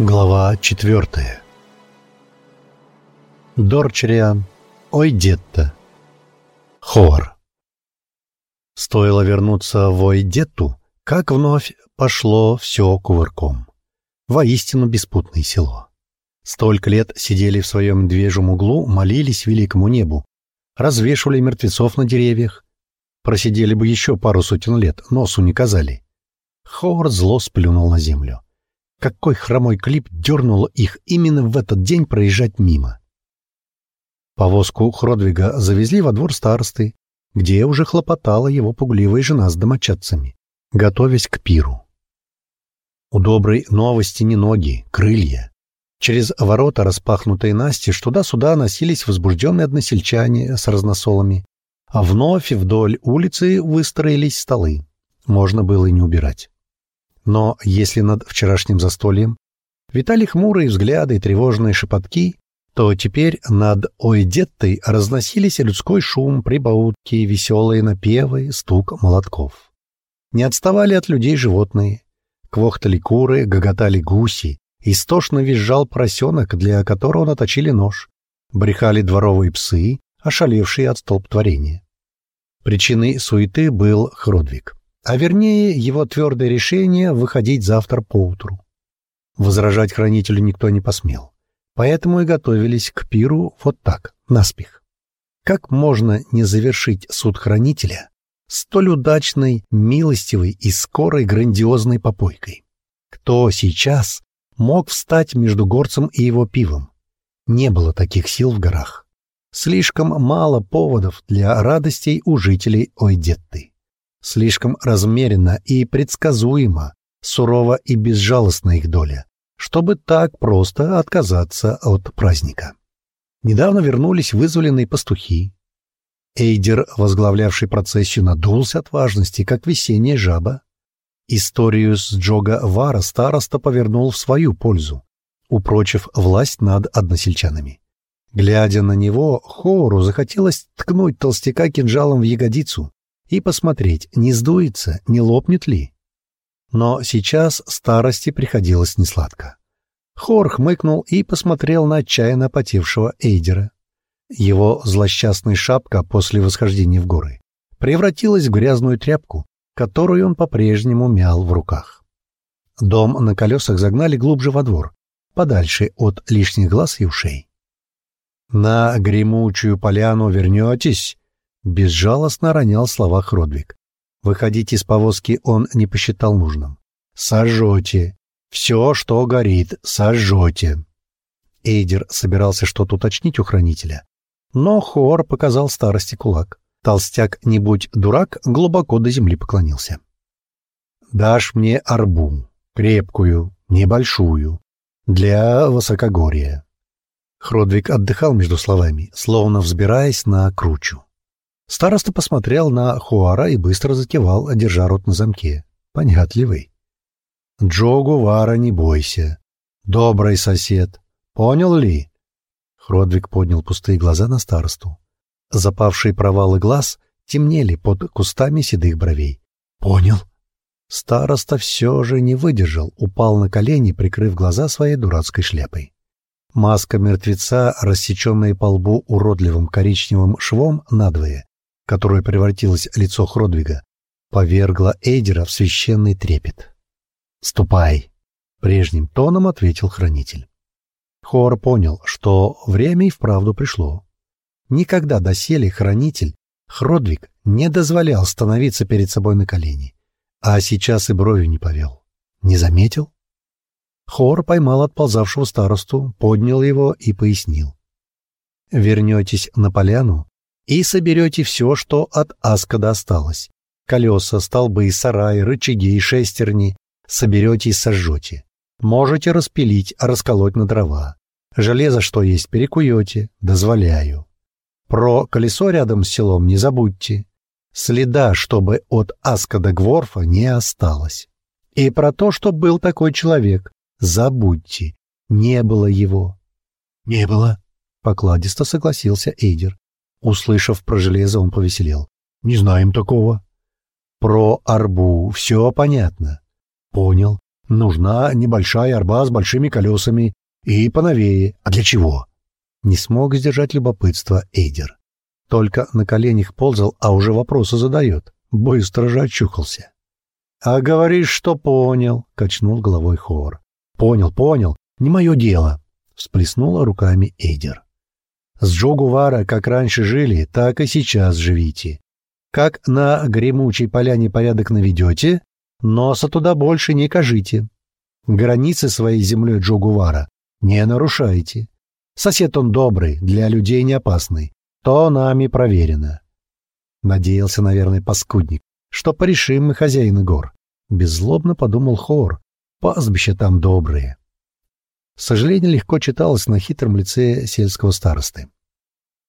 Глава четвертая Дорчериан, ой, детта. Хор. Стоило вернуться в Ойдетту, как вновь пошло все кувырком. Воистину беспутное село. Столько лет сидели в своем медвежьем углу, молились великому небу, развешивали мертвецов на деревьях. Просидели бы еще пару сотен лет, носу не казали. Хор зло сплюнул на землю. Какой хромой клип дернул их именно в этот день проезжать мимо. Повозку Хродвига завезли во двор старосты, где уже хлопотала его пугливая жена с домочадцами, готовясь к пиру. У доброй новости не ноги, крылья. Через ворота, распахнутые настежь, туда-сюда носились возбужденные односельчане с разносолами, а вновь вдоль улицы выстроились столы. Можно было и не убирать. Но если над вчерашним застольем витали хмурые взгляды и тревожные шепотки, то теперь над Ойдеттой разносились людской шум, прибаутки, веселые напевы, стук молотков. Не отставали от людей животные. Квохтали куры, гоготали гуси, истошно визжал поросенок, для которого наточили нож. Брехали дворовые псы, ошалевшие от столбтворения. Причиной суеты был Хродвиг, а вернее его твердое решение выходить завтра поутру. Возражать хранителю никто не посмел. Поэтому и готовились к пиру вот так, наспех. Как можно не завершить суд хранителя столь удачной, милостивой и скорой грандиозной попойкой? Кто сейчас мог встать между горцем и его пивом? Не было таких сил в горах. Слишком мало поводов для радостей у жителей Ойдетты. Слишком размеренно и предсказуемо, сурова и безжалостна их доля чтобы так просто отказаться от праздника. Недавно вернулись вызволенные пастухи. Эйдер, возглавлявший процессию, надулся от важности, как весенняя жаба. Историю с Джога Вара староста повернул в свою пользу, упрочив власть над односельчанами. Глядя на него, Хору захотелось ткнуть толстяка кинжалом в ягодицу и посмотреть, не сдуется, не лопнет ли. Но сейчас старости приходилось несладко. Хор хмыкнул и посмотрел на отчаянно потевшего Эйдера. Его злосчастная шапка после восхождения в горы превратилась в грязную тряпку, которую он по-прежнему мял в руках. Дом на колесах загнали глубже во двор, подальше от лишних глаз и ушей. «На гремучую поляну вернетесь?» — безжалостно ронял слова Хродвиг. Выходить из повозки он не посчитал нужным. «Сожжете. Все, что горит, сожжете». Эйдер собирался что-то уточнить у хранителя, но Хор показал старости кулак. Толстяк, не будь дурак, глубоко до земли поклонился. «Дашь мне арбу, крепкую, небольшую, для высокогорья». Хродвиг отдыхал между словами, словно взбираясь на кручу. Староста посмотрел на Хуара и быстро закивал, держа рот на замке. Понятливый. «Джогу Вара, не бойся. Добрый сосед. Понял ли?» Хродвиг поднял пустые глаза на старосту. Запавшие провалы глаз темнели под кустами седых бровей. «Понял». Староста все же не выдержал, упал на колени, прикрыв глаза своей дурацкой шляпой. Маска мертвеца, рассеченная по лбу уродливым коричневым швом надвое, которое превратилось лицо Хродвига, повергла Эйдера в священный трепет. «Ступай!» — прежним тоном ответил хранитель. Хор понял, что время и вправду пришло. Никогда доселе хранитель Хродвиг не дозволял становиться перед собой на колени, а сейчас и бровью не повел. Не заметил? Хор поймал отползавшего старосту, поднял его и пояснил. «Вернетесь на поляну и соберете все, что от Аскада осталось. Колеса, столбы, сараи, рычаги и шестерни соберете и сожжете. Можете распилить, расколоть на дрова. Железо, что есть, перекуете, дозволяю. Про колесо рядом с селом не забудьте. Следа, чтобы от Аскада Гворфа не осталось. И про то, что был такой человек, забудьте. Не было его. — Не было, — покладисто согласился Эйдер. Услышав про железо, он повеселел. «Не знаем такого». «Про арбу все понятно». «Понял. Нужна небольшая арба с большими колесами и поновее. А для чего? Не смог сдержать любопытство Эйдер. Только на коленях ползал, а уже вопросы задает. Быстро же очухался. «А говоришь, что понял», — качнул головой Хор. «Понял, понял. Не мое дело», — всплеснула руками Эйдер. «С Джогувара как раньше жили, так и сейчас живите. Как на гремучей поляне порядок наведете, носа туда больше не кажите. Границы своей землей Джогувара не нарушайте. Сосед он добрый, для людей не опасный. То нами проверено. Надеялся, наверное, паскудник, что порешим мы хозяины гор. Беззлобно подумал Хор. Пастбища там добрые. Сожаление легко читалось на хитром лице сельского старосты.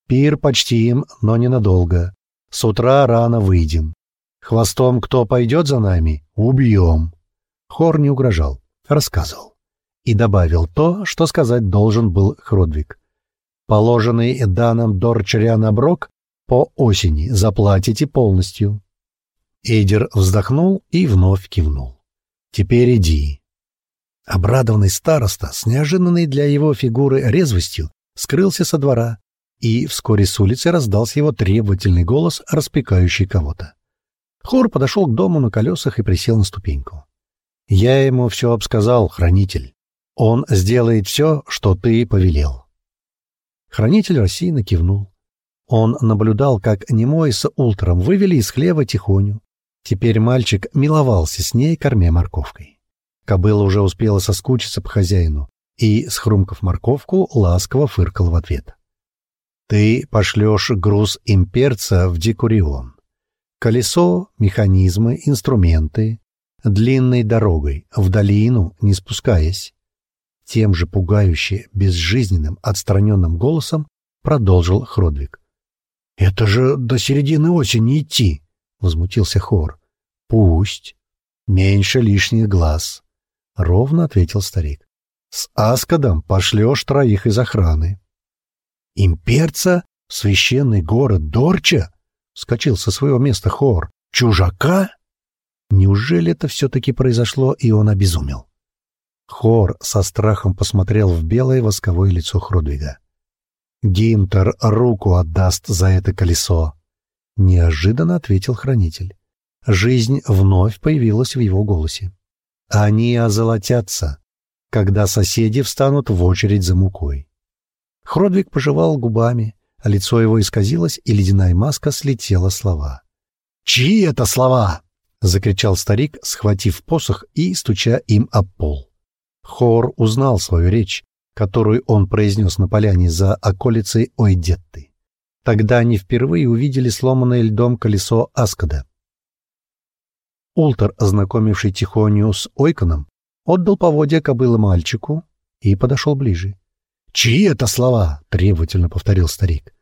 Пир почтим, но ненадолго. С утра рано выйдем. Хвостом кто пойдет за нами, убьем. Хор не угрожал, рассказывал. И добавил то, что сказать должен был Хродвиг. Положенный данным Дорчарян оброк по осени заплатите полностью. Эйдер вздохнул и вновь кивнул. «Теперь иди». Обрадованный староста с неожиданной для его фигуры резвостью скрылся со двора, и вскоре с улицы раздался его требовательный голос, распекающий кого-то. Хор подошел к дому на колесах и присел на ступеньку. «Я ему все обсказал, хранитель. Он сделает все, что ты повелел». Хранитель рассеянно кивнул. Он наблюдал, как Немой с Ултром вывели из хлева тихоню. Теперь мальчик миловался с ней, кормя морковкой. Кобыла уже успела соскучиться по хозяину и, схрумкав морковку, ласково фыркал в ответ. Ты пошлешь груз имперца в Декурион. Колесо, механизмы, инструменты. Длинной дорогой, в долину, не спускаясь. Тем же пугающе, безжизненным, отстраненным голосом продолжил Хродвиг. — Это же до середины осени идти! — возмутился Хор. — Пусть. Меньше лишних глаз. — ровно ответил старик. — С Аскадом пошлешь троих из охраны. Имперца? Священный город Дорча? Вскочил со своего места Хор. Чужака? Неужели это все-таки произошло, и он обезумел? Хор со страхом посмотрел в белое восковое лицо Хродвига. «Гимтер руку отдаст за это колесо», — неожиданно ответил хранитель. Жизнь вновь появилась в его голосе. «Они озолотятся, когда соседи встанут в очередь за мукой. Хродвиг пожевал губами, а лицо его исказилось, и ледяная маска слетела слова. «Чьи это слова?» — закричал старик, схватив посох и стуча им об пол. Хор узнал свою речь, которую он произнес на поляне за околицей Ойдетты. Тогда они впервые увидели сломанное льдом колесо Аскада. Ултер, ознакомивший Тихонию с Ойконом, отдал поводья кобылы мальчику и подошел ближе. «Чьи это слова?» — требовательно повторил старик.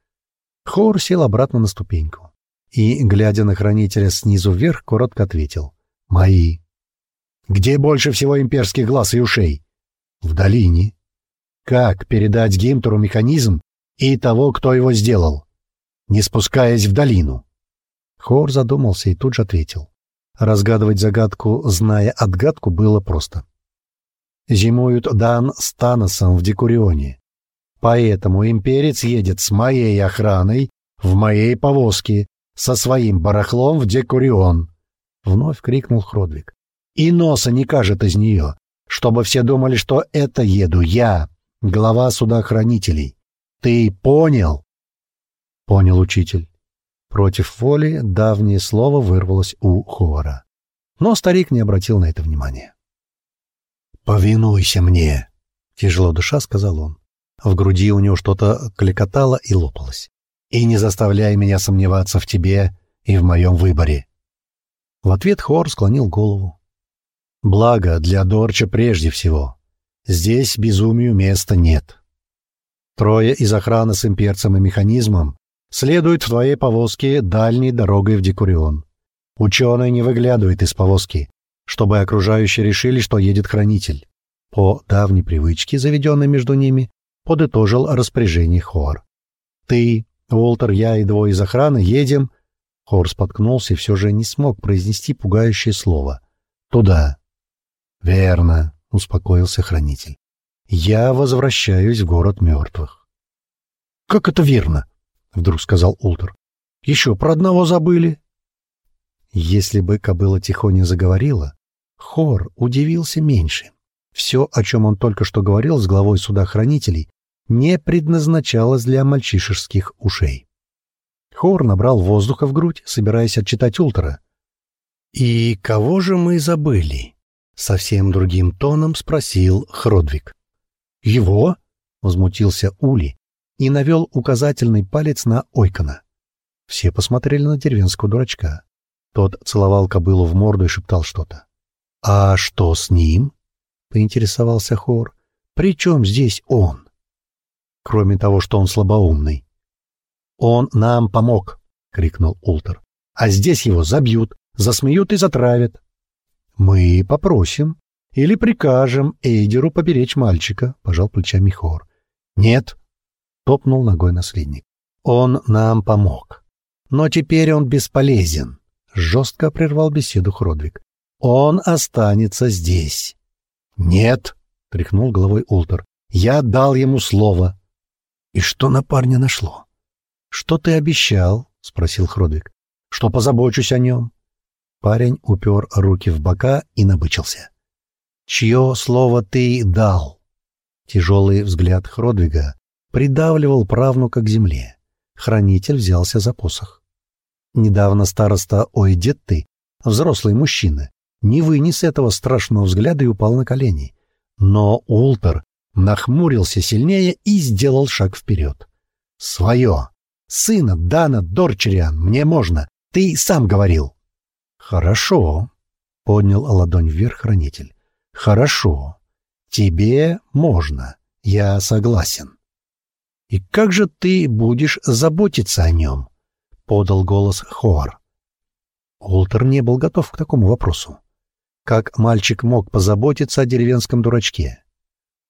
Хор сел обратно на ступеньку и, глядя на хранителя снизу вверх, коротко ответил. «Мои». «Где больше всего имперских глаз и ушей?» «В долине». «Как передать Гимтеру механизм и того, кто его сделал?» «Не спускаясь в долину». Хор задумался и тут же ответил. Разгадывать загадку, зная отгадку, было просто. Зимуют Дан с Таносом в Декурионе. Поэтому имперец едет с моей охраной в моей повозке со своим барахлом в Декурион. Вновь крикнул Хродвиг. И носа не кажет из нее, чтобы все думали, что это еду я, глава суда хранителей. Ты понял? Понял, учитель. Против воли давнее слово вырвалось у Ховара. Но старик не обратил на это внимания. «Повинуйся мне!» — тяжело душа сказал он. В груди у него что-то кликотало и лопалось. «И не заставляй меня сомневаться в тебе и в моем выборе». В ответ Хор склонил голову. «Благо для Дорча прежде всего. Здесь безумию места нет. Трое из охраны с имперцем и механизмом следуют в твоей повозке дальней дорогой в Декурион. Ученый не выглядывает из повозки, чтобы окружающие решили, что едет хранитель. По давней привычке, заведенной между ними, подытожил распоряжение Хор. «Ты, Уолтер, я и двое из охраны едем...» Хор споткнулся и все же не смог произнести пугающее слово. «Туда». «Верно», — успокоился хранитель. «Я возвращаюсь в город мертвых». «Как это верно?» — вдруг сказал Ултер. «Еще про одного забыли». Если бы кобыла тихоня заговорила, Хор удивился меньше. Все, о чем он только что говорил с главой суда хранителей, не предназначалось для мальчишеских ушей. Хор набрал воздуха в грудь, собираясь отчитать Ултера. «И кого же мы забыли?» — совсем другим тоном спросил Хродвиг. «Его?» — возмутился Ули и навел указательный палец на Ойкона. Все посмотрели на деревенского дурачка. Тот целовал кобылу в морду и шептал что-то. «А что с ним?» — поинтересовался Хор. «При чем здесь он?» «Кроме того, что он слабоумный». «Он нам помог!» — крикнул Ултер. «А здесь его забьют, засмеют и затравят». «Мы попросим или прикажем Эйдеру поберечь мальчика», — пожал плечами Хор. «Нет», — топнул ногой наследник. «Он нам помог. Но теперь он бесполезен», — жестко прервал беседу Хродвиг. «Он останется здесь». «Нет», — тряхнул головой Ултер. «Я дал ему слово». «И что на парня нашло?» «Что ты обещал?» — спросил Хродвиг. «Что позабочусь о нем?» Парень упер руки в бока и набычился. «Чье слово ты дал?» Тяжелый взгляд Хродвига придавливал правнука к земле. Хранитель взялся за посох. Недавно староста «Ой, дед ты», взрослый мужчина, не вынес этого страшного взгляда и упал на колени. Но Ултер нахмурился сильнее и сделал шаг вперед. «Свое! Сына Дана Дорчериан мне можно! Ты сам говорил!» «Хорошо», — поднял ладонь вверх хранитель. «Хорошо. Тебе можно. Я согласен». «И как же ты будешь заботиться о нем?» — подал голос Хоар. Ултер не был готов к такому вопросу. Как мальчик мог позаботиться о деревенском дурачке?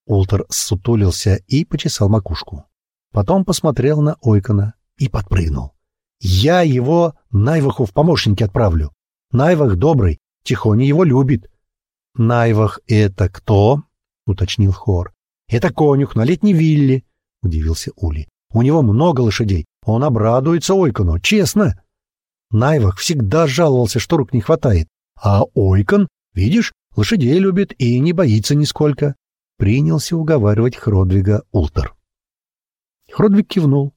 Ултер сутулился и почесал макушку. Потом посмотрел на Ойкона и подпрыгнул. «Я его Найваху в помощники отправлю. Найвах добрый, Тихоня его любит». «Найвах — это кто?» — уточнил Хор. «Это конюх на летней вилле», — удивился Ули. «У него много лошадей. Он обрадуется Ойкону, честно». Найвах всегда жаловался, что рук не хватает. А Ойкон, видишь, лошадей любит и не боится нисколько. Принялся уговаривать Хродвига Ултер. Хродвиг кивнул.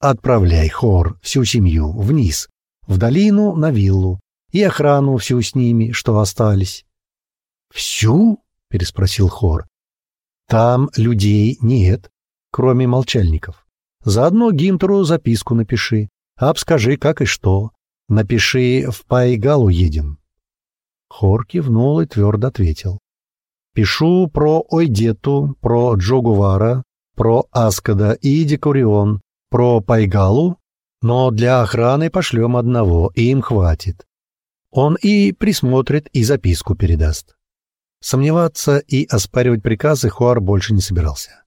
«Отправляй хор, всю семью, вниз, в долину на виллу, и охрану всю с ними, что остались». «Всю?» — переспросил хор. «Там людей нет, кроме молчальников. Заодно Гимтеру записку напиши, обскажи, как и что. Напиши, в Пайгалу едем». Хор кивнул и твердо ответил. «Пишу про Ойдету, про Джогувара, про Аскада и Декурион, про Пайгалу, но для охраны пошлем одного, и им хватит. Он и присмотрит, и записку передаст». Сомневаться и оспаривать приказы Хуар больше не собирался.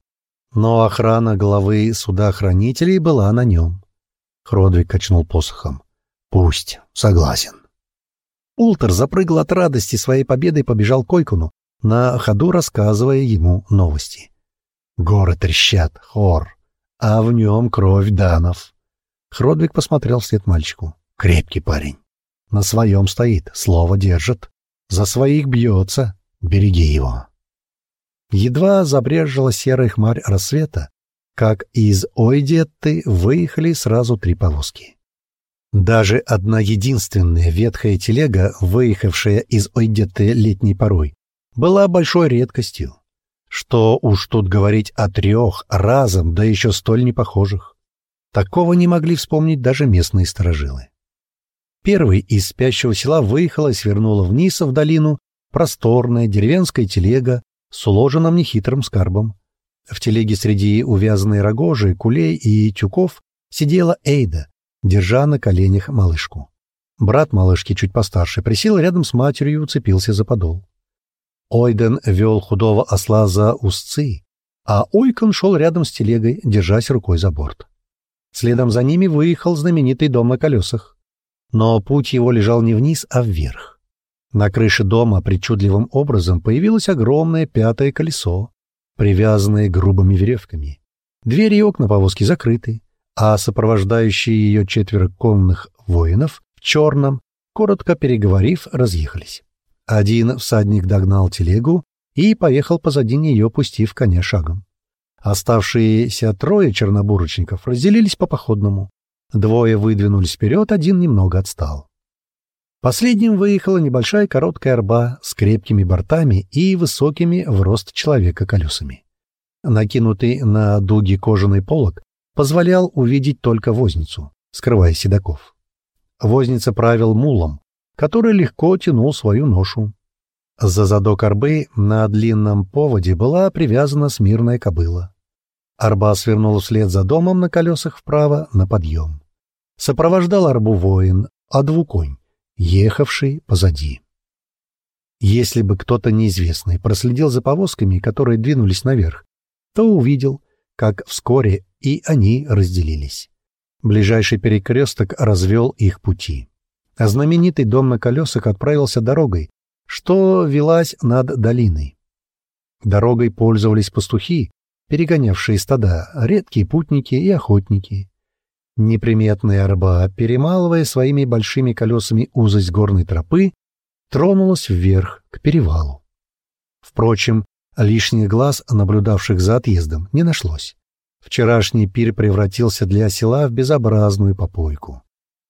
Но охрана главы суда хранителей была на нем. Хродвиг качнул посохом. «Пусть. Согласен». Ултер запрыгал от радости своей победы и побежал к Ойкуну, на ходу рассказывая ему новости. Горы трещат, хор, а в нем кровь данов. Хродвиг посмотрел вслед мальчику. Крепкий парень. На своем стоит, слово держит. За своих бьется. Береги его. Едва забрежила серая хмарь рассвета, как из Ойдетты выехали сразу три повозки. Даже одна единственная ветхая телега, выехавшая из Ойдетты летней порой, была большой редкостью. Что уж тут говорить о трех разом, да еще столь непохожих. Такого не могли вспомнить даже местные сторожилы. Первый из спящего села выехала и свернула вниз в долину просторная деревенская телега с уложенным нехитрым скарбом. В телеге среди увязанной рогожи, кулей и тюков сидела Эйда, держа на коленях малышку. Брат малышки, чуть постарше, присел рядом с матерью и уцепился за подол. Ойден вел худого осла за узцы, а Ойкон шел рядом с телегой, держась рукой за борт. Следом за ними выехал знаменитый дом на колесах. Но путь его лежал не вниз, а вверх. На крыше дома причудливым образом появилось огромное пятое колесо, привязанное грубыми веревками. Двери и окна повозки закрыты, а сопровождающие ее четверо конных воинов в черном, коротко переговорив, разъехались. Один всадник догнал телегу и поехал позади нее, пустив коня шагом. Оставшиеся трое чернобурочников разделились по походному. Двое выдвинулись вперед, один немного отстал. Последним выехала небольшая короткая арба с крепкими бортами и высокими в рост человека колесами. Накинутый на дуги кожаный полог позволял увидеть только возницу, скрывая седаков. Возница правил мулом, который легко тянул свою ношу. За задок арбы на длинном поводе была привязана смирная кобыла. Арба свернула вслед за домом на колесах вправо на подъем. Сопровождал арбу воин, а двуконь, ехавший позади. Если бы кто-то неизвестный проследил за повозками, которые двинулись наверх, то увидел, как вскоре и они разделились. Ближайший перекресток развел их пути. А знаменитый дом на колесах отправился дорогой, что велась над долиной. Дорогой пользовались пастухи, перегонявшие стада, редкие путники и охотники. Неприметная арба, перемалывая своими большими колесами узость горной тропы, тронулась вверх, к перевалу. Впрочем, лишних глаз, наблюдавших за отъездом, не нашлось. Вчерашний пир превратился для села в безобразную попойку.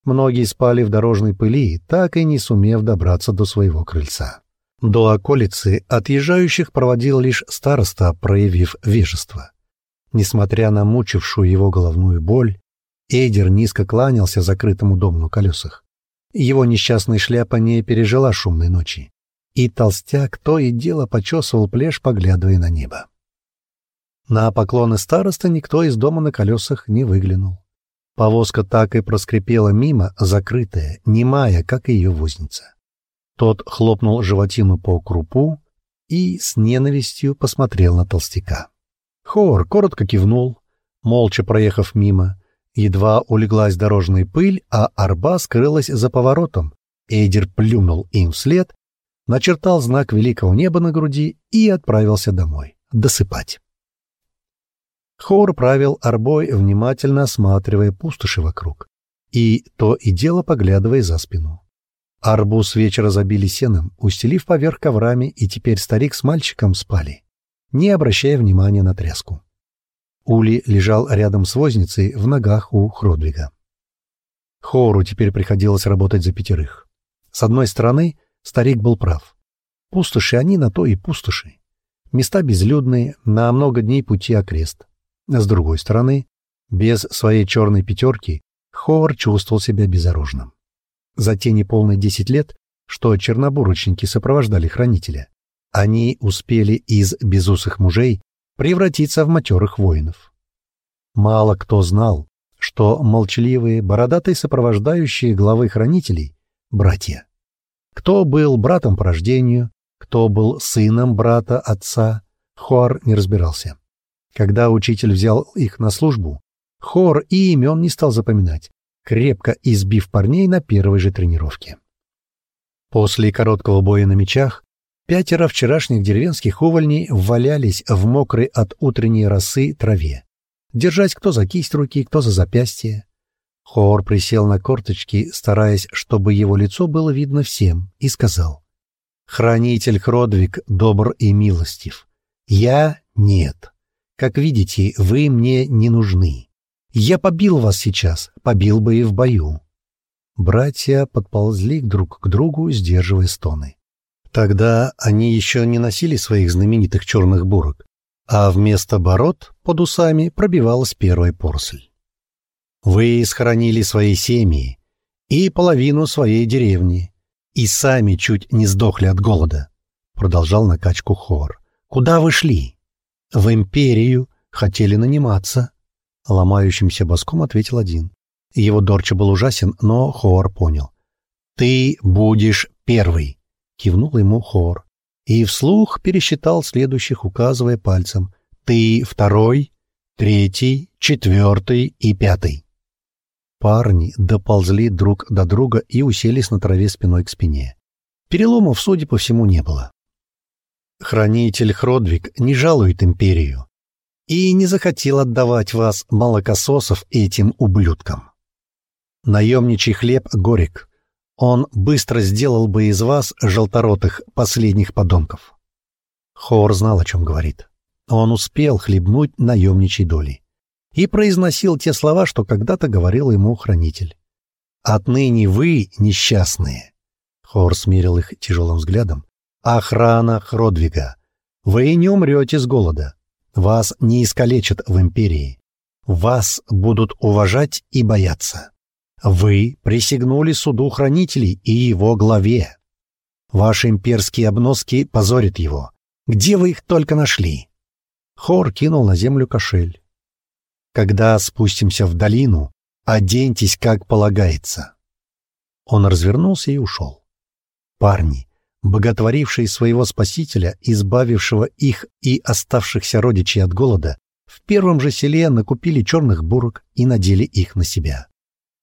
Многие спали в дорожной пыли, так и не сумев добраться до своего крыльца. До околицы отъезжающих проводил лишь староста, проявив вежество. Несмотря на мучившую его головную боль, Эйдер низко кланялся закрытому дому на колесах. Его несчастная шляпа не пережила шумной ночи, и толстяк то и дело почесывал плешь, поглядывая на небо. На поклоны староста никто из дома на колесах не выглянул. Повозка так и проскрипела мимо, закрытая, немая, как и ее возница. Тот хлопнул животину по крупу и с ненавистью посмотрел на толстяка. Хор коротко кивнул, молча проехав мимо. Едва улеглась дорожная пыль, а арба скрылась за поворотом. Эйдер плюнул им вслед, начертал знак великого неба на груди и отправился домой досыпать. Хор правил арбой, внимательно осматривая пустоши вокруг, и то и дело поглядывая за спину. Арбуз вечера забили сеном, устелив поверх коврами, и теперь старик с мальчиком спали, не обращая внимания на тряску. Ули лежал рядом с возницей в ногах у Хродвига. Хору теперь приходилось работать за пятерых. С одной стороны, старик был прав. Пустоши они на то и пустоши. Места безлюдные, на много дней пути окрест. А с другой стороны, без своей черной пятерки Ховар чувствовал себя безоружным за те неполные десять лет, что чернобурочники сопровождали хранителя. Они успели из безусых мужей превратиться в матерых воинов. Мало кто знал, что молчаливые, бородатые сопровождающие главы хранителей — братья. Кто был братом по рождению, кто был сыном брата отца, Хуар не разбирался. Когда учитель взял их на службу, Хор и имен не стал запоминать, крепко избив парней на первой же тренировке. После короткого боя на мечах пятеро вчерашних деревенских увольней валялись в мокрой от утренней росы траве, держась кто за кисть руки, кто за запястье. Хор присел на корточки, стараясь, чтобы его лицо было видно всем, и сказал. «Хранитель Хродвиг добр и милостив. Я — нет. Как видите, вы мне не нужны. Я побил вас сейчас, побил бы и в бою. Братья подползли друг к другу, сдерживая стоны. Тогда они еще не носили своих знаменитых черных бурок, а вместо бород под усами пробивалась первая порсель. Вы схоронили свои семьи и половину своей деревни, и сами чуть не сдохли от голода, продолжал накачку Хор. Куда вы шли? В империю хотели наниматься. Ломающимся боском ответил один. Его Дорча был ужасен, но Хоор понял. «Ты будешь первый!» — кивнул ему Хоор. И вслух пересчитал следующих, указывая пальцем. «Ты второй, третий, четвертый и пятый!» Парни доползли друг до друга и уселись на траве спиной к спине. Переломов, судя по всему, не было. Хранитель Хродвиг не жалует империю и не захотел отдавать вас, молокососов, этим ублюдкам. Наемничий хлеб горек. Он быстро сделал бы из вас, желторотых, последних подонков. Хор знал, о чем говорит. Он успел хлебнуть наемничьей доли и произносил те слова, что когда-то говорил ему хранитель. «Отныне вы, несчастные!» Хор смирил их тяжелым взглядом. «Охрана Хродвига! Вы не умрете с голода. Вас не искалечат в империи. Вас будут уважать и бояться. Вы присягнули суду хранителей и его главе. Ваши имперские обноски позорят его. Где вы их только нашли?» Хор кинул на землю кошель. «Когда спустимся в долину, оденьтесь, как полагается». Он развернулся и ушел. Парни, боготворившие своего спасителя, избавившего их и оставшихся родичей от голода, в первом же селе накупили черных бурок и надели их на себя.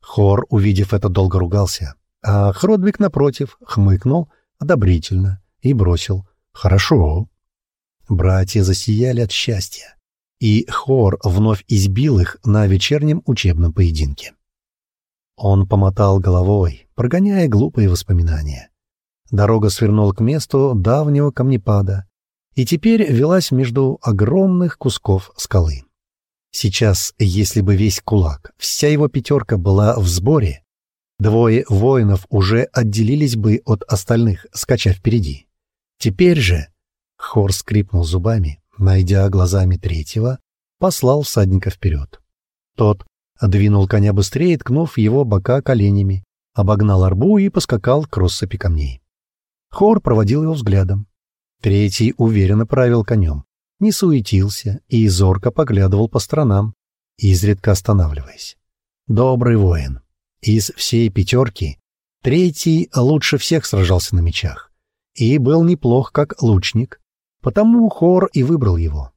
Хор, увидев это, долго ругался, а Хродвиг, напротив, хмыкнул одобрительно и бросил «Хорошо». Братья засияли от счастья, и хор вновь избил их на вечернем учебном поединке. Он помотал головой, прогоняя глупые воспоминания. Дорога свернула к месту давнего камнепада и теперь велась между огромных кусков скалы. Сейчас, если бы весь кулак, вся его пятерка была в сборе, двое воинов уже отделились бы от остальных, скача впереди. Теперь же Хор скрипнул зубами, найдя глазами третьего, послал всадника вперед. Тот двинул коня быстрее, ткнув его бока коленями, обогнал арбу и поскакал к россыпи камней. Хор проводил его взглядом. Третий уверенно правил конем, не суетился и зорко поглядывал по сторонам, изредка останавливаясь. Добрый воин. Из всей пятерки третий лучше всех сражался на мечах и был неплох как лучник, Потому хор и выбрал его.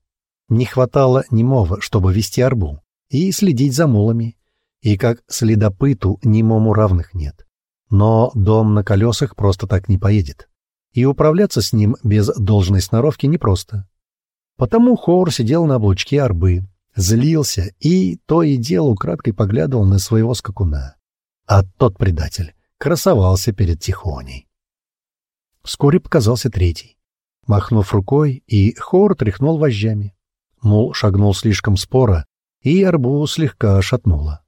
Не хватало немого, чтобы вести арбу и следить за мулами, и как следопыту немому равных нет. Но дом на колесах просто так не поедет, и управляться с ним без должной сноровки непросто. Потому хор сидел на облучке арбы, злился и то и дело украдкой поглядывал на своего скакуна. А тот предатель красовался перед Тихоней. Вскоре показался третий. Махнув рукой, и хор тряхнул вожжами. Мул шагнул слишком споро, и арбу слегка шатнуло.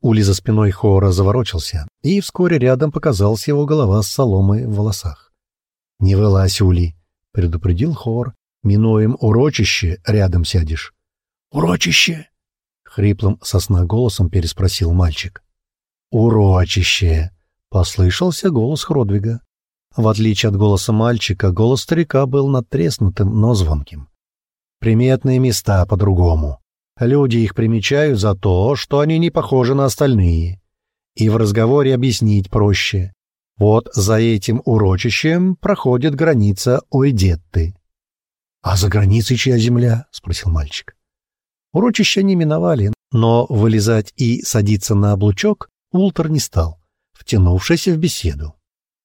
Ули за спиной хора заворочился, и вскоре рядом показалась его голова с соломой в волосах. — Не вылазь, Ули, — предупредил хор. — Минуем урочище, рядом сядешь. — Урочище? — хриплым голосом переспросил мальчик. — Урочище! — послышался голос Хродвига. В отличие от голоса мальчика, голос старика был надтреснутым, но звонким. Приметные места по-другому. Люди их примечают за то, что они не похожи на остальные. И в разговоре объяснить проще. Вот за этим урочищем проходит граница Ойдетты. — А за границей чья земля? — спросил мальчик. Урочища не миновали, но вылезать и садиться на облучок Ултер не стал, втянувшись в беседу.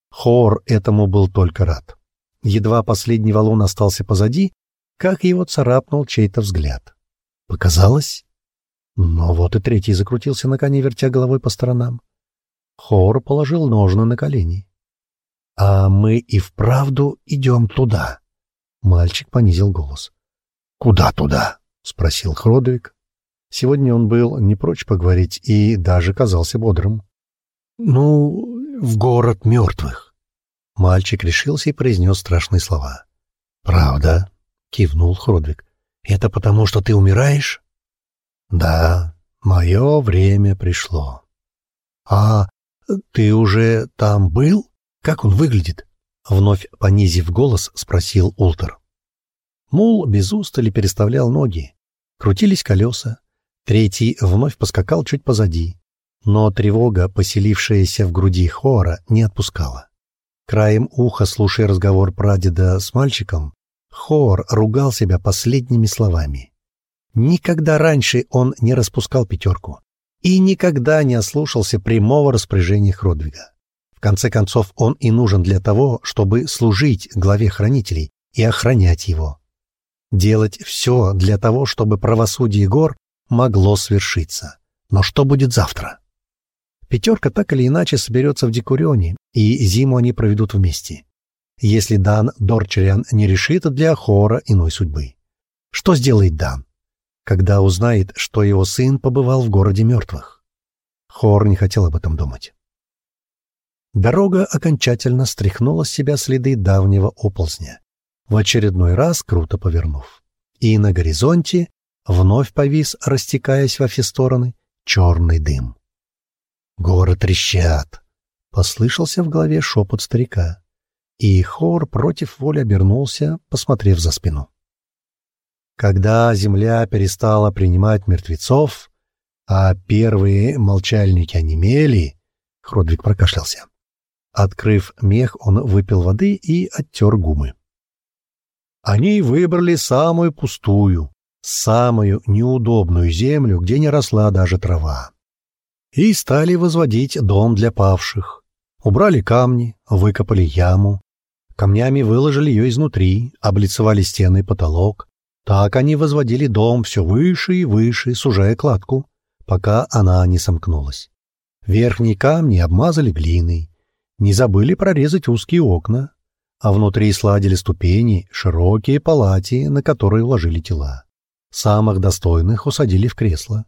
Хор этому был только рад. Едва последний валун остался позади, как его царапнул чей-то взгляд. Показалось? Но вот и третий закрутился на коне, вертя головой по сторонам. Хор положил ножны на колени. — А мы и вправду идем туда. Мальчик понизил голос. — Куда туда? — спросил Хродвиг. Сегодня он был не прочь поговорить и даже казался бодрым. — Ну, в город мертвых. Мальчик решился и произнес страшные слова. «Правда?» — кивнул Хродвиг. «Это потому, что ты умираешь?» «Да, мое время пришло». «А ты уже там был? Как он выглядит?» Вновь понизив голос, спросил Ултер. Мул без устали переставлял ноги. Крутились колеса. Третий вновь поскакал чуть позади но тревога, поселившаяся в груди Хора, не отпускала. Краем уха, слушая разговор прадеда с мальчиком, Хор ругал себя последними словами. Никогда раньше он не распускал пятерку и никогда не ослушался прямого распоряжения Хродвига. Конце концов, он и нужен для того, чтобы служить главе хранителей и охранять его. Делать все для того, чтобы правосудие гор могло свершиться. Но что будет завтра? Пятерка так или иначе соберется в Декурионе, и зиму они проведут вместе. Если Дан Дорчериан не решит для Хора иной судьбы. Что сделает Дан, когда узнает, что его сын побывал в городе мертвых? Хор не хотел об этом думать. Дорога окончательно стряхнула с себя следы давнего оползня, в очередной раз круто повернув. И на горизонте вновь повис, растекаясь во все стороны, черный дым. «Горы трещат!» — послышался в голове шепот старика. И хор против воли обернулся, посмотрев за спину. Когда земля перестала принимать мертвецов, а первые молчальники онемели, Хродвиг прокашлялся. Открыв мех, он выпил воды и оттер гумы. Они выбрали самую пустую, самую неудобную землю, где не росла даже трава. И стали возводить дом для павших. Убрали камни, выкопали яму. Камнями выложили ее изнутри, облицевали стены и потолок. Так они возводили дом все выше и выше, сужая кладку, пока она не сомкнулась. Верхние камни обмазали глиной, не забыли прорезать узкие окна, а внутри сладили ступени, широкие палати, на которые уложили тела. Самых достойных усадили в кресла,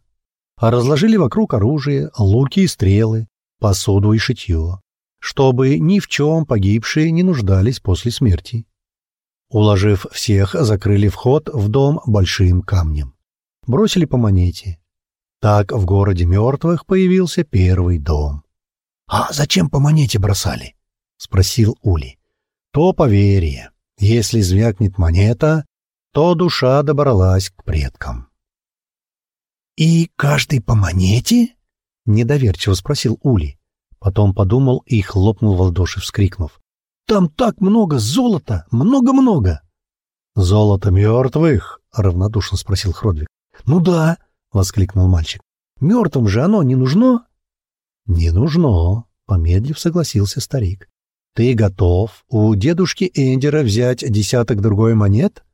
а разложили вокруг оружие, луки и стрелы, посуду и шитье, чтобы ни в чем погибшие не нуждались после смерти. Уложив всех, закрыли вход в дом большим камнем. Бросили по монете. Так в городе мертвых появился первый дом. — А зачем по монете бросали? — спросил Ули. — То поверье. Если звякнет монета, то душа добралась к предкам. — И каждый по монете? — недоверчиво спросил Ули. Потом подумал и хлопнул в ладоши, вскрикнув. — Там так много золота! Много-много! — Золото мертвых? — равнодушно спросил Хродвиг. — Ну да, — воскликнул мальчик. — Мертвым же оно не нужно? «Не нужно», — помедлив согласился старик. «Ты готов у дедушки Эндера взять десяток другой монет?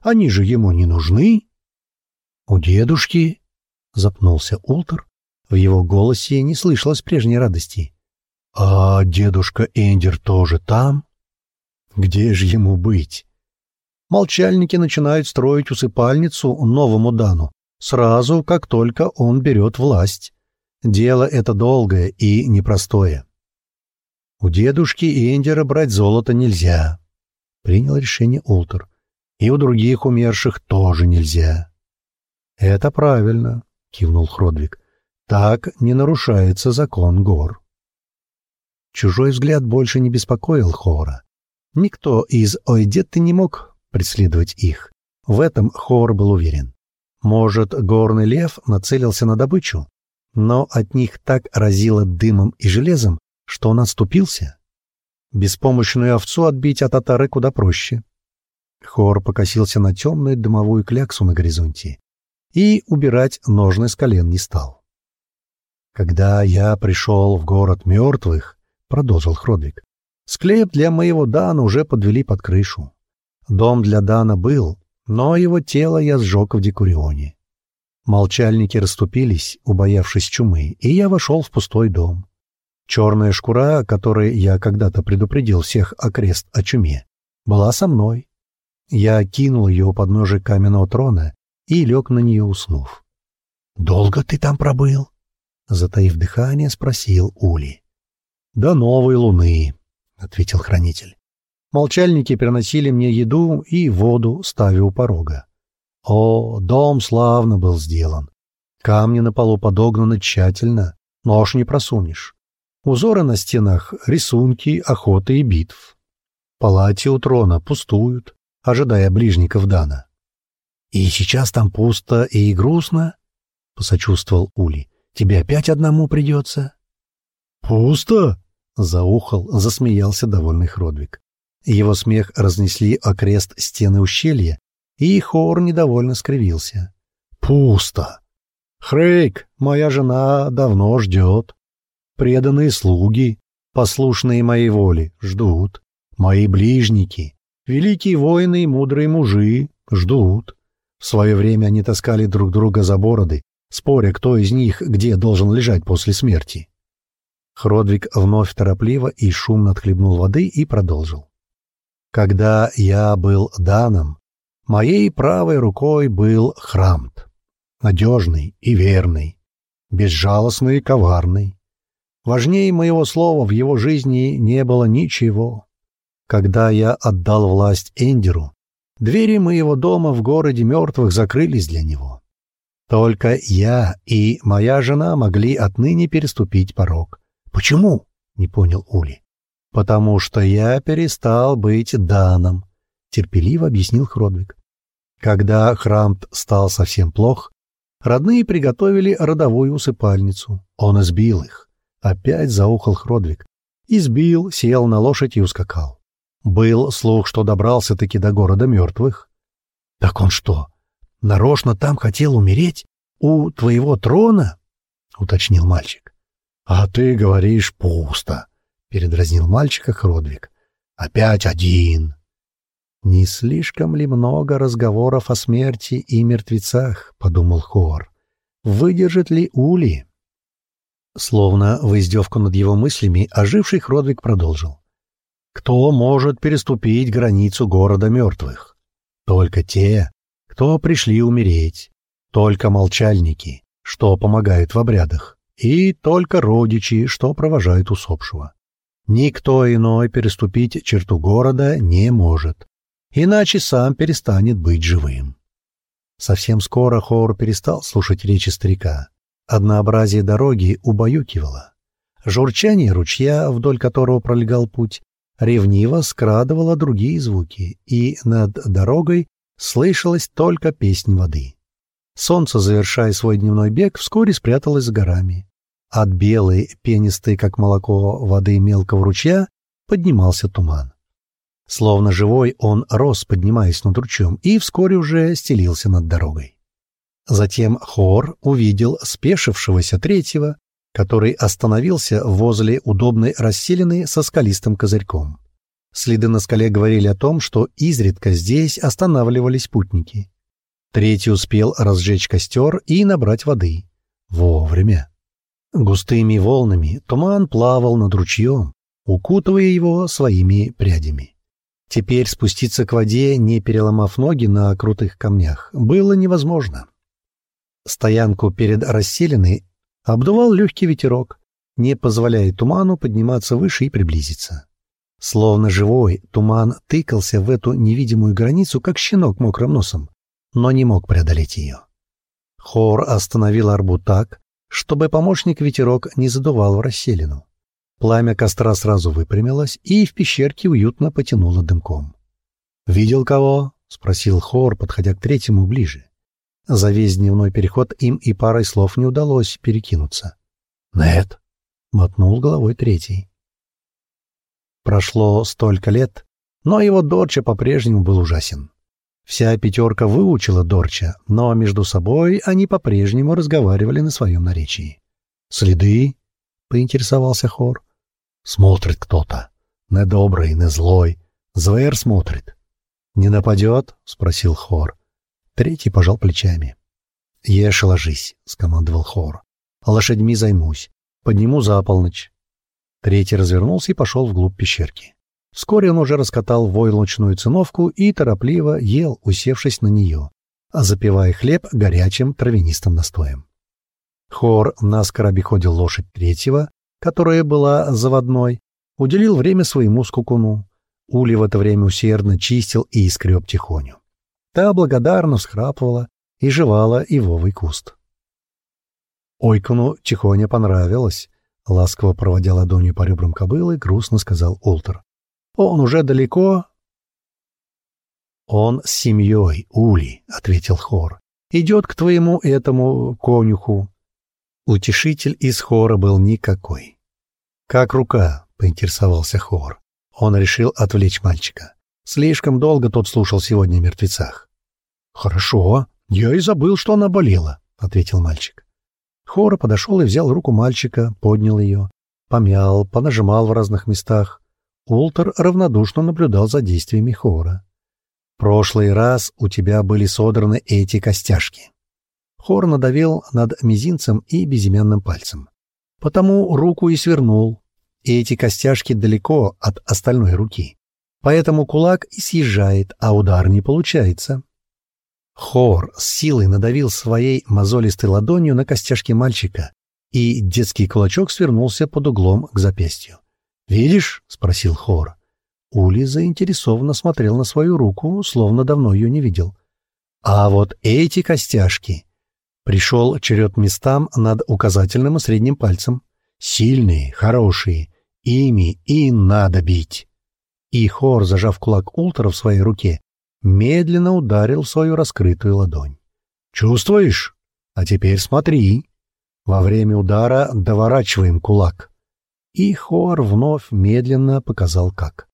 Они же ему не нужны». «У дедушки?» — запнулся Ултер. В его голосе не слышалось прежней радости. «А дедушка Эндер тоже там?» «Где же ему быть?» Молчальники начинают строить усыпальницу новому Дану, сразу, как только он берет власть. Дело это долгое и непростое. У дедушки Эндера брать золото нельзя. Принял решение Ултер. И у других умерших тоже нельзя. Это правильно, кивнул Хродвиг. Так не нарушается закон гор. Чужой взгляд больше не беспокоил Хора. Никто из Ойдетты не мог преследовать их. В этом Хор был уверен. Может, горный лев нацелился на добычу? Но от них так разило дымом и железом, что он отступился. Беспомощную овцу отбить от татары куда проще. Хор покосился на темную дымовую кляксу на горизонте и убирать ножны с колен не стал. «Когда я пришел в город мертвых», — продолжил Хродвиг, — «склеп для моего Дана уже подвели под крышу. Дом для Дана был, но его тело я сжег в Декурионе. Молчальники расступились, убоявшись чумы, и я вошел в пустой дом. Черная шкура, которой я когда-то предупредил всех окрест о чуме, была со мной. Я кинул ее у подножия каменного трона и лег на нее, уснув. «Долго ты там пробыл?» Затаив дыхание, спросил Ули. «До новой луны», — ответил хранитель. Молчальники приносили мне еду и воду, ставя у порога. О, дом славно был сделан. Камни на полу подогнаны тщательно, нож не просунешь. Узоры на стенах, рисунки, охоты и битв. Палати у трона пустуют, ожидая ближников Дана. «И сейчас там пусто и грустно?» — посочувствовал Ули. «Тебе опять одному придется?» «Пусто?» — заухал, засмеялся довольный Хродвиг. Его смех разнесли окрест стены ущелья, и Хор недовольно скривился. «Пусто. Хрейк, моя жена давно ждет. Преданные слуги, послушные моей воле, ждут. Мои ближники, великие воины и мудрые мужи, ждут. В свое время они таскали друг друга за бороды, споря, кто из них где должен лежать после смерти. Хродвиг вновь торопливо и шумно отхлебнул воды и продолжил. «Когда я был Даном, моей правой рукой был Храмт, надежный и верный, безжалостный и коварный. Важнее моего слова в его жизни не было ничего. Когда я отдал власть Эндеру, двери моего дома в городе мертвых закрылись для него. Только я и моя жена могли отныне переступить порог. Почему? не понял Ули. Потому что я перестал быть Даном, терпеливо объяснил Хродвиг. Когда Храмт стал совсем плох, родные приготовили родовую усыпальницу. Он избил их. Опять заухал Хродвиг. Избил, сел на лошадь и ускакал. Был слух, что добрался-таки до города мертвых. Так он что, нарочно там хотел умереть? У твоего трона? — уточнил мальчик. — А ты говоришь пусто, — передразнил мальчика Хродвиг. — Опять один. «Не слишком ли много разговоров о смерти и мертвецах?» — подумал Хор. «Выдержит ли Ули?» Словно в издевку над его мыслями, оживший Хродвиг продолжил. «Кто может переступить границу города мертвых? Только те, кто пришли умереть, только молчальники, что помогают в обрядах, и только родичи, что провожают усопшего. Никто иной переступить черту города не может, иначе сам перестанет быть живым. Совсем скоро Хор перестал слушать речи старика. Однообразие дороги убаюкивало. Журчание ручья, вдоль которого пролегал путь, ревниво скрадывало другие звуки, и над дорогой слышалась только песнь воды. Солнце, завершая свой дневной бег, вскоре спряталось за горами. От белой, пенистой, как молоко, воды мелкого ручья поднимался туман. Словно живой он рос, поднимаясь над ручьем, и вскоре уже стелился над дорогой. Затем Хор увидел спешившегося третьего, который остановился возле удобной расселины со скалистым козырьком. Следы на скале говорили о том, что изредка здесь останавливались путники. Третий успел разжечь костер и набрать воды. Вовремя. Густыми волнами туман плавал над ручьем, укутывая его своими прядями. Теперь спуститься к воде, не переломав ноги на крутых камнях, было невозможно. Стоянку перед расселенной обдувал легкий ветерок, не позволяя туману подниматься выше и приблизиться. Словно живой, туман тыкался в эту невидимую границу, как щенок мокрым носом, но не мог преодолеть ее. Хор остановил арбу так, чтобы помощник ветерок не задувал в расселину. Пламя костра сразу выпрямилось и в пещерке уютно потянуло дымком. «Видел кого?» — спросил Хор, подходя к третьему ближе. За весь дневной переход им и парой слов не удалось перекинуться. «Нет», — мотнул головой третий. Прошло столько лет, но его Дорча по-прежнему был ужасен. Вся пятерка выучила Дорча, но между собой они по-прежнему разговаривали на своем наречии. «Следы?» — поинтересовался Хор. Смотрит кто-то. Не добрый, не злой. Зверь смотрит. «Не нападет?» — спросил Хор. Третий пожал плечами. «Ешь ложись», — скомандовал Хор. «Лошадьми займусь. Подниму за полночь». Третий развернулся и пошел вглубь пещерки. Вскоре он уже раскатал войлочную циновку и торопливо ел, усевшись на нее, запивая хлеб горячим травянистым настоем. Хор наскоро обиходил лошадь третьего, которая была заводной, уделил время своему скукуну. Ули в это время усердно чистил и скреб тихоню. Та благодарно всхрапывала и жевала ивовый куст. Ойкуну тихоня понравилось. Ласково проводя ладонью по ребрам кобылы, грустно сказал Ултер. «Он уже далеко?» «Он с семьей, Ули», — ответил Хор. «Идет к твоему этому конюху. Утешитель из хора был никакой. «Как рука?» — поинтересовался хор. Он решил отвлечь мальчика. Слишком долго тот слушал сегодня о мертвецах. «Хорошо, я и забыл, что она болела», — ответил мальчик. Хора подошел и взял руку мальчика, поднял ее. помял, понажимал в разных местах. Ултер равнодушно наблюдал за действиями Хора. «Прошлый раз у тебя были содраны эти костяшки». Хор надавил над мизинцем и безымянным пальцем. Потому руку и свернул. И эти костяшки далеко от остальной руки. Поэтому кулак и съезжает, а удар не получается. Хор с силой надавил своей мозолистой ладонью на костяшки мальчика, и детский кулачок свернулся под углом к запястью. «Видишь?» — спросил Хор. Ули заинтересованно смотрел на свою руку, словно давно ее не видел. «А вот эти костяшки...» Пришел черед местам над указательным и средним пальцем. «Сильные, хорошие, ими и надо бить». И Хор, зажав кулак Ултера в своей руке, медленно ударил свою раскрытую ладонь. «Чувствуешь? А теперь смотри!» Во время удара доворачиваем кулак. И Хор вновь медленно показал как.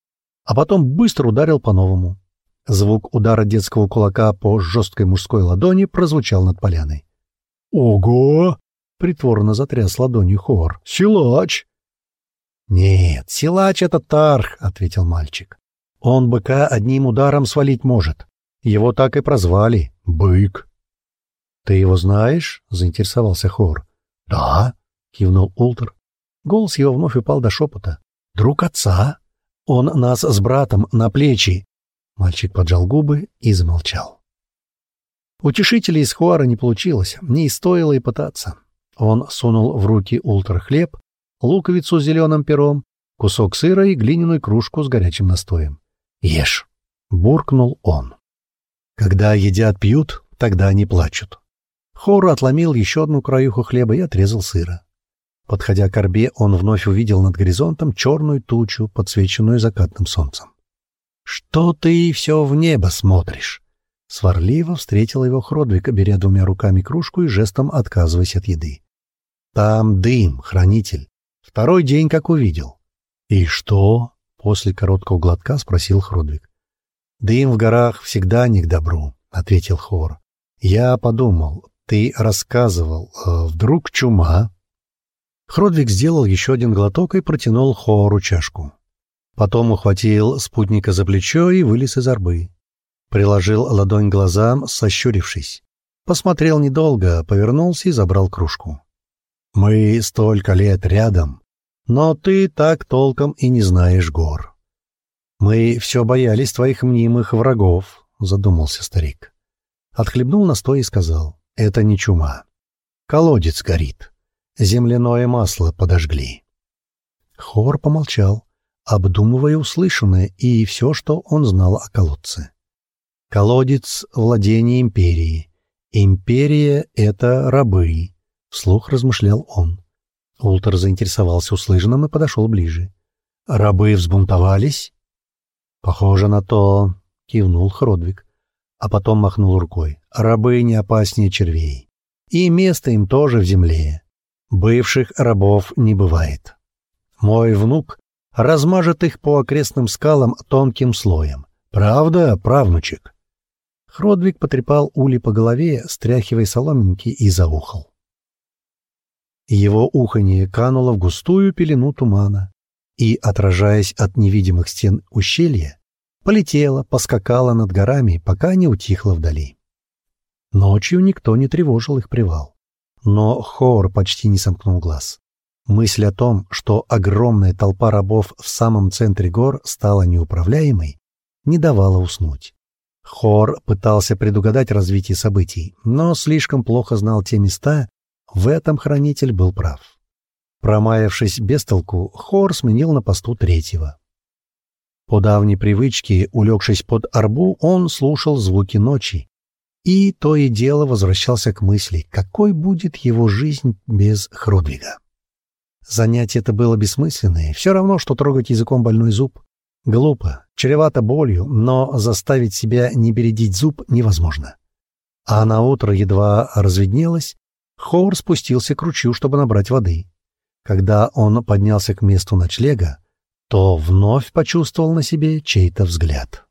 А потом быстро ударил по-новому. Звук удара детского кулака по жесткой мужской ладони прозвучал над поляной. «Ого!» — притворно затряс ладонью Хор. «Силач!» «Нет, силач — это Тарх», — ответил мальчик. «Он быка одним ударом свалить может. Его так и прозвали — Бык». «Ты его знаешь?» — заинтересовался Хор. «Да», — кивнул Ултер. Голос его вновь упал до шепота. «Друг отца? Он нас с братом на плечи». Мальчик поджал губы и замолчал. Утешителя из Хуара не получилось, не стоило и пытаться. Он сунул в руки Ултер хлеб, луковицу с зеленым пером, кусок сыра и глиняную кружку с горячим настоем. «Ешь!» — буркнул он. «Когда едят, пьют, тогда они плачут». Хору отломил еще одну краюху хлеба и отрезал сыра. Подходя к орбе, он вновь увидел над горизонтом черную тучу, подсвеченную закатным солнцем. «Что ты все в небо смотришь?» Сварливо встретил его Хродвик, беря двумя руками кружку и жестом отказываясь от еды. «Там дым, хранитель. Второй день как увидел». «И что?» — после короткого глотка спросил Хродвик. «Дым в горах всегда не к добру», — ответил Хор. «Я подумал, ты рассказывал, э, вдруг чума?» Хродвиг сделал еще один глоток и протянул Хору чашку. Потом ухватил спутника за плечо и вылез из арбы. Приложил ладонь глазам, сощурившись. Посмотрел недолго, повернулся и забрал кружку. «Мы столько лет рядом, но ты так толком и не знаешь гор. Мы все боялись твоих мнимых врагов», — задумался старик. Отхлебнул настой и сказал, «Это не чума. Колодец горит. Земляное масло подожгли». Хор помолчал, обдумывая услышанное и все, что он знал о колодце. Колодец — владение империи. Империя — это рабы, — вслух размышлял он. Ултер заинтересовался услышанным и подошел ближе. «Рабы взбунтовались?» «Похоже на то», — кивнул Хродвиг, а потом махнул рукой. «Рабы не опаснее червей. И место им тоже в земле. Бывших рабов не бывает. Мой внук размажет их по окрестным скалам тонким слоем. Правда, правнучек?» Хродвиг потрепал Ули по голове, стряхивая соломинки, и заухал. Его уханье кануло в густую пелену тумана и, отражаясь от невидимых стен ущелья, полетело, поскакало над горами, пока не утихло вдали. Ночью никто не тревожил их привал. Но Хор почти не сомкнул глаз. Мысль о том, что огромная толпа рабов в самом центре гор стала неуправляемой, не давала уснуть. Хор пытался предугадать развитие событий, но слишком плохо знал те места, в этом хранитель был прав. Промаявшись без толку, Хор сменил на посту третьего. По давней привычке, улегшись под арбу, он слушал звуки ночи, и то и дело возвращался к мысли, какой будет его жизнь без Хродвига. Занятие это было бессмысленное, все равно, что трогать языком больной зуб. Глупо, чревато болью, но заставить себя не бередить зуб невозможно. А на утро едва разведнелось, Ховар спустился к ручью, чтобы набрать воды. Когда он поднялся к месту ночлега, то вновь почувствовал на себе чей-то взгляд.